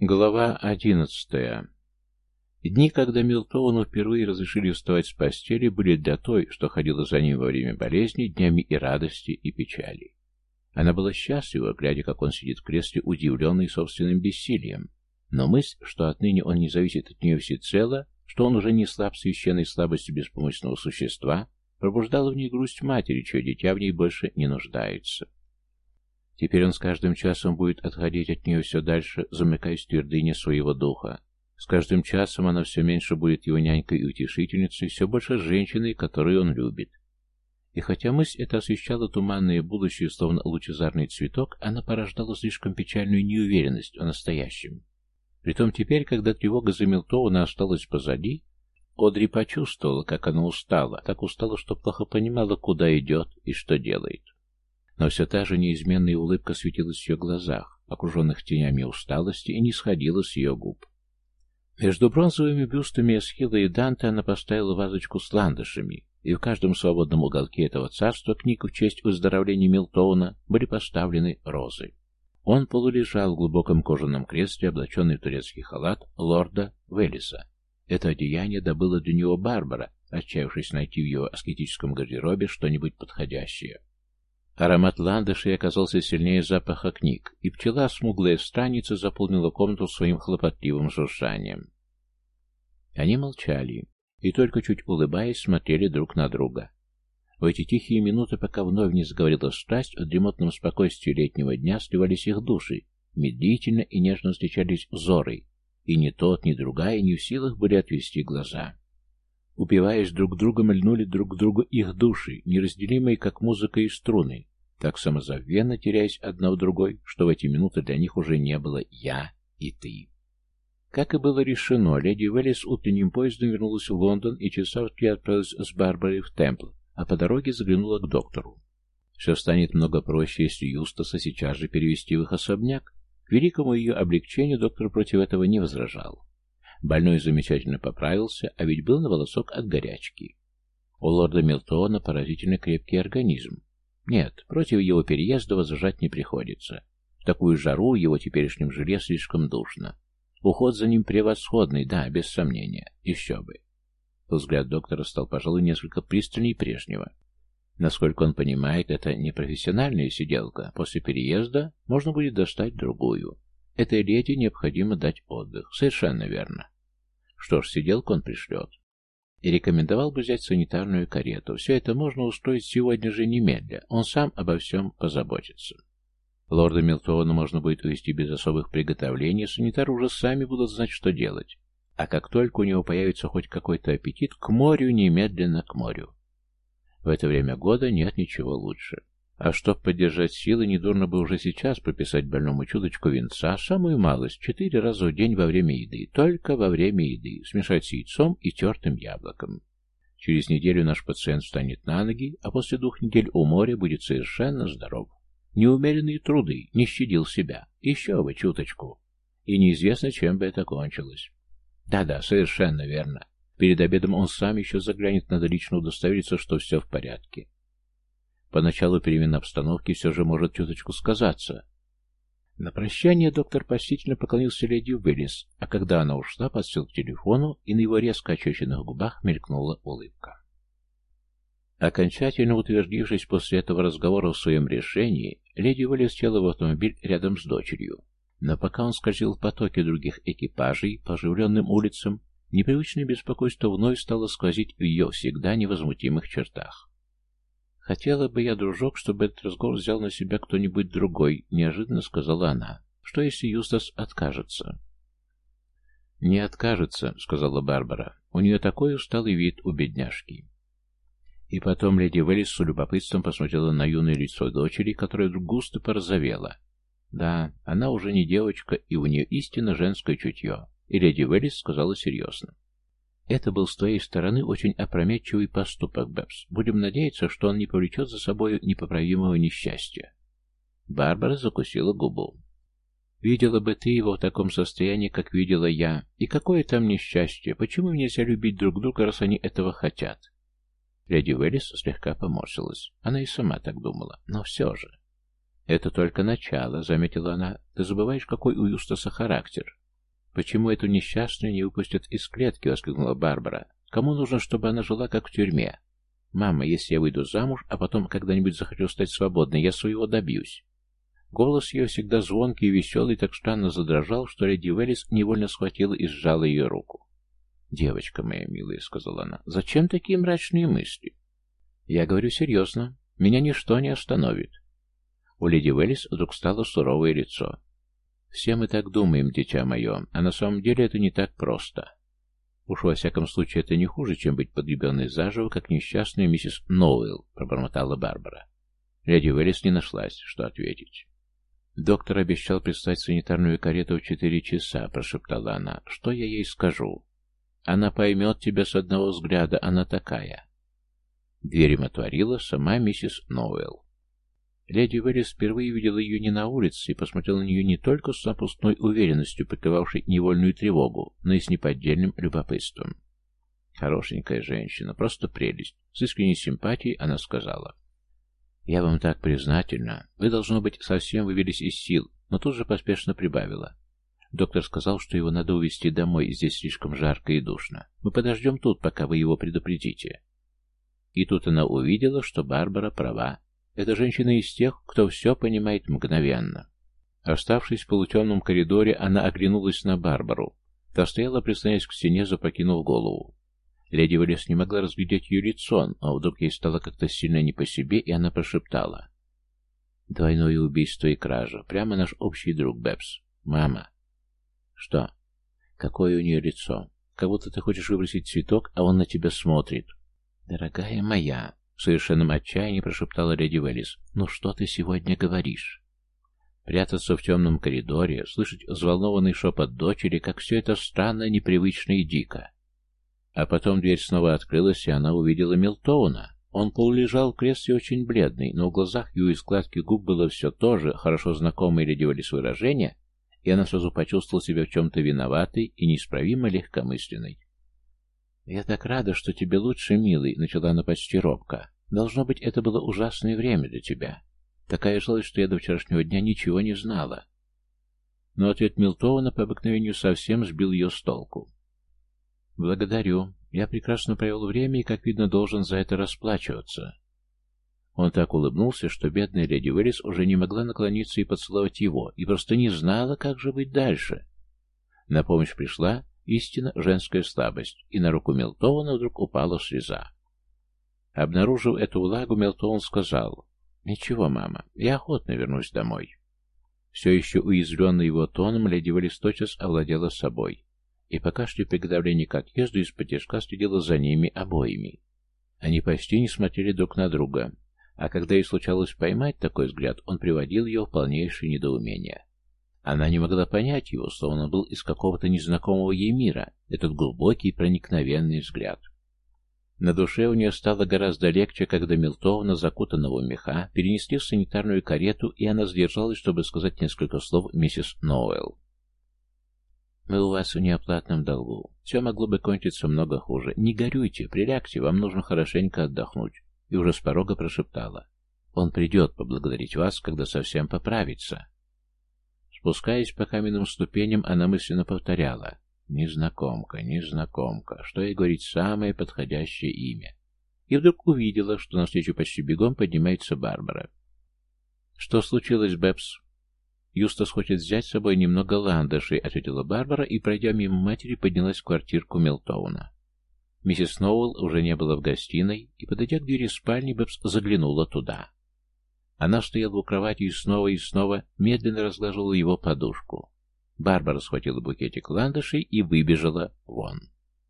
Глава одиннадцатая. Дни, когда Милтоуну впервые разрешили вставать с постели, были для той, что ходила за ним во время болезни, днями и радости, и печали. Она была счастлива, глядя, как он сидит в кресле, удивленный собственным бессилием. Но мысль, что отныне он не зависит от нее всецело, что он уже не слаб священной слабостью беспомощного существа, пробуждала в ней грусть матери, чье дитя в ней больше не нуждается. Теперь он с каждым часом будет отходить от нее все дальше, замыкаясь в твердыне своего духа. С каждым часом она все меньше будет его нянькой и утешительницей, все больше женщиной, которую он любит. И хотя мысль эта освещала туманное будущее, словно лучезарный цветок, она порождала слишком печальную неуверенность о настоящем. Притом теперь, когда тревога за Милтоуна осталась позади, Одри почувствовала, как она устала, так устала, что плохо понимала, куда идет и что делает. Но все та же неизменная улыбка светилась в ее глазах, окруженных тенями усталости, и не сходила с ее губ. Между бронзовыми бюстами Эсхила и Данте она поставила вазочку с ландышами, и в каждом свободном уголке этого царства книг в честь выздоровления Милтона были поставлены розы. Он полулежал в глубоком кожаном кресле, облаченный в турецкий халат лорда Велиса. Это одеяние добыло для него Барбара, отчаявшись найти в его аскетическом гардеробе что-нибудь подходящее. Аромат ландышей оказался сильнее запаха книг, и пчела, смуглая страница, заполнила комнату своим хлопотливым жужжанием. Они молчали, и только чуть улыбаясь, смотрели друг на друга. В эти тихие минуты, пока вновь не заговорила страсть, в дремотном спокойствии летнего дня сливались их души, медлительно и нежно встречались взоры, и ни тот, ни другая не в силах были отвести глаза. Упиваясь друг другом, льнули друг к другу их души, неразделимые, как музыка и струны, так самозабвенно теряясь одна в другой, что в эти минуты для них уже не было «я» и «ты». Как и было решено, леди Веллис утренним поездом вернулась в Лондон и часа в отправилась с Барбарой в Темпл, а по дороге заглянула к доктору. Все станет много проще, если Юстаса сейчас же перевести в их особняк. К великому ее облегчению доктор против этого не возражал. Больной замечательно поправился, а ведь был на волосок от горячки. У лорда Милтона поразительно крепкий организм. Нет, против его переезда возражать не приходится. В такую жару его теперешнем жилье слишком душно. Уход за ним превосходный, да, без сомнения. Еще бы. Взгляд доктора стал, пожалуй, несколько пристальней прежнего. Насколько он понимает, это не профессиональная сиделка. После переезда можно будет достать другую. Этой леди необходимо дать отдых. Совершенно верно. Что ж, сиделку он пришлет. И рекомендовал бы взять санитарную карету. Все это можно устроить сегодня же немедля. Он сам обо всем позаботится. Лорда Милтона можно будет увезти без особых приготовлений, санитары уже сами будут знать, что делать. А как только у него появится хоть какой-то аппетит, к морю, немедленно к морю. В это время года нет ничего лучше. А чтоб поддержать силы, недурно бы уже сейчас прописать больному чуточку винца, самую малость, четыре раза в день во время еды, только во время еды, смешать с яйцом и тертым яблоком. Через неделю наш пациент встанет на ноги, а после двух недель у моря будет совершенно здоров. Неумеренные труды, не щадил себя. Еще бы чуточку. И неизвестно, чем бы это кончилось. Да-да, совершенно верно. Перед обедом он сам еще заглянет, надо лично удостовериться, что все в порядке. Поначалу перемена обстановки все же может чуточку сказаться. На прощание доктор почтительно поклонился леди Уиллис, а когда она ушла, подсел к телефону, и на его резко очерченных губах мелькнула улыбка. Окончательно утвердившись после этого разговора в своем решении, леди Уиллис села в автомобиль рядом с дочерью. Но пока он скользил в потоке других экипажей по оживленным улицам, непривычное беспокойство вновь стало сквозить в ее всегда невозмутимых чертах. «Хотела бы я, дружок, чтобы этот разговор взял на себя кто-нибудь другой», — неожиданно сказала она. «Что, если Юстас откажется?» «Не откажется», — сказала Барбара. «У нее такой усталый вид у бедняжки». И потом леди Веллис с любопытством посмотрела на юное лицо дочери, которая вдруг густо порозовела. Да, она уже не девочка, и у нее истинно женское чутье. И леди Веллис сказала серьезно. Это был с твоей стороны очень опрометчивый поступок, Бэбс. Будем надеяться, что он не повлечет за собой непоправимого несчастья. Барбара закусила губу. Видела бы ты его в таком состоянии, как видела я. И какое там несчастье? Почему нельзя любить друг друга, раз они этого хотят? Леди Уэллис слегка поморщилась. Она и сама так думала. Но все же. Это только начало, заметила она. Ты забываешь, какой у Юстаса характер. «Почему эту несчастную не выпустят из клетки?» — воскликнула Барбара. «Кому нужно, чтобы она жила как в тюрьме? Мама, если я выйду замуж, а потом когда-нибудь захочу стать свободной, я своего добьюсь». Голос ее всегда звонкий и веселый так странно задрожал, что леди Веллис невольно схватила и сжала ее руку. «Девочка моя милая», — сказала она, — «зачем такие мрачные мысли?» «Я говорю серьезно. Меня ничто не остановит». У леди Веллис вдруг стало суровое лицо. Все мы так думаем, дитя мое, а на самом деле это не так просто. Уж во всяком случае это не хуже, чем быть погребенной заживо, как несчастная миссис Ноуэлл, пробормотала Барбара. Леди Уэллис не нашлась, что ответить. «Доктор обещал прислать санитарную карету в четыре часа», — прошептала она. «Что я ей скажу?» «Она поймет тебя с одного взгляда, она такая». Дверь им отворила сама миссис Ноуэлл. Леди Веллис впервые видела ее не на улице и посмотрела на нее не только с напускной уверенностью, покрывавшей невольную тревогу, но и с неподдельным любопытством. Хорошенькая женщина, просто прелесть. С искренней симпатией она сказала. «Я вам так признательна. Вы, должно быть, совсем вывелись из сил», но тут же поспешно прибавила. Доктор сказал, что его надо увезти домой, здесь слишком жарко и душно. Мы подождем тут, пока вы его предупредите. И тут она увидела, что Барбара права. Эта женщина из тех, кто все понимает мгновенно. Оставшись в полутемном коридоре, она оглянулась на Барбару. Та стояла, прислоняясь к стене, запрокинув голову. Леди Валес не могла разглядеть ее лицо, а вдруг ей стало как-то сильно не по себе, и она прошептала. «Двойное убийство и кража. Прямо наш общий друг Бэбс. Мама». «Что? Какое у нее лицо? Как будто ты хочешь выбросить цветок, а он на тебя смотрит». «Дорогая моя», в совершенном отчаянии прошептала леди Веллис. «Ну что ты сегодня говоришь?» Прятаться в темном коридоре, слышать взволнованный шепот дочери, как все это странно, непривычно и дико. А потом дверь снова открылась, и она увидела Милтоуна. Он полулежал в кресле очень бледный, но в глазах и складки губ было все то же, хорошо знакомое леди Веллис выражение, и она сразу почувствовала себя в чем-то виноватой и неисправимо легкомысленной. «Я так рада, что тебе лучше, милый», — начала она почти робко. «Должно быть, это было ужасное время для тебя. Такая жалость, что я до вчерашнего дня ничего не знала». Но ответ Милтона по обыкновению совсем сбил ее с толку. «Благодарю. Я прекрасно провел время и, как видно, должен за это расплачиваться». Он так улыбнулся, что бедная леди Уэллис уже не могла наклониться и поцеловать его, и просто не знала, как же быть дальше. На помощь пришла Истинно женская слабость, и на руку Мелтона вдруг упала слеза. Обнаружив эту влагу, Мелтон сказал, «Ничего, мама, я охотно вернусь домой». Все еще уязвленный его тоном, леди Валис тотчас овладела собой, и пока шли приготовления к отъезду, из-под следила за ними обоими. Они почти не смотрели друг на друга, а когда ей случалось поймать такой взгляд, он приводил ее в полнейшее недоумение. Она не могла понять его, словно был из какого-то незнакомого ей мира, этот глубокий проникновенный взгляд. На душе у нее стало гораздо легче, когда Милтовна, закутанного меха, перенесли в санитарную карету, и она сдержалась, чтобы сказать несколько слов миссис Ноуэлл. «Мы у вас в неоплатном долгу. Все могло бы кончиться много хуже. Не горюйте, прилягте, вам нужно хорошенько отдохнуть». И уже с порога прошептала. «Он придет поблагодарить вас, когда совсем поправится». Спускаясь по каменным ступеням, она мысленно повторяла «Незнакомка, незнакомка», что ей говорить самое подходящее имя. И вдруг увидела, что навстречу почти бегом поднимается Барбара. «Что случилось, Бэбс?» «Юстас хочет взять с собой немного ландышей», — ответила Барбара и, пройдя мимо матери, поднялась в квартирку Мелтоуна. Миссис Сноуэлл уже не было в гостиной, и, подойдя к двери спальни, Бэбс заглянула туда. Она стояла у кровати и снова и снова медленно разглаживала его подушку. Барбара схватила букетик ландышей и выбежала вон.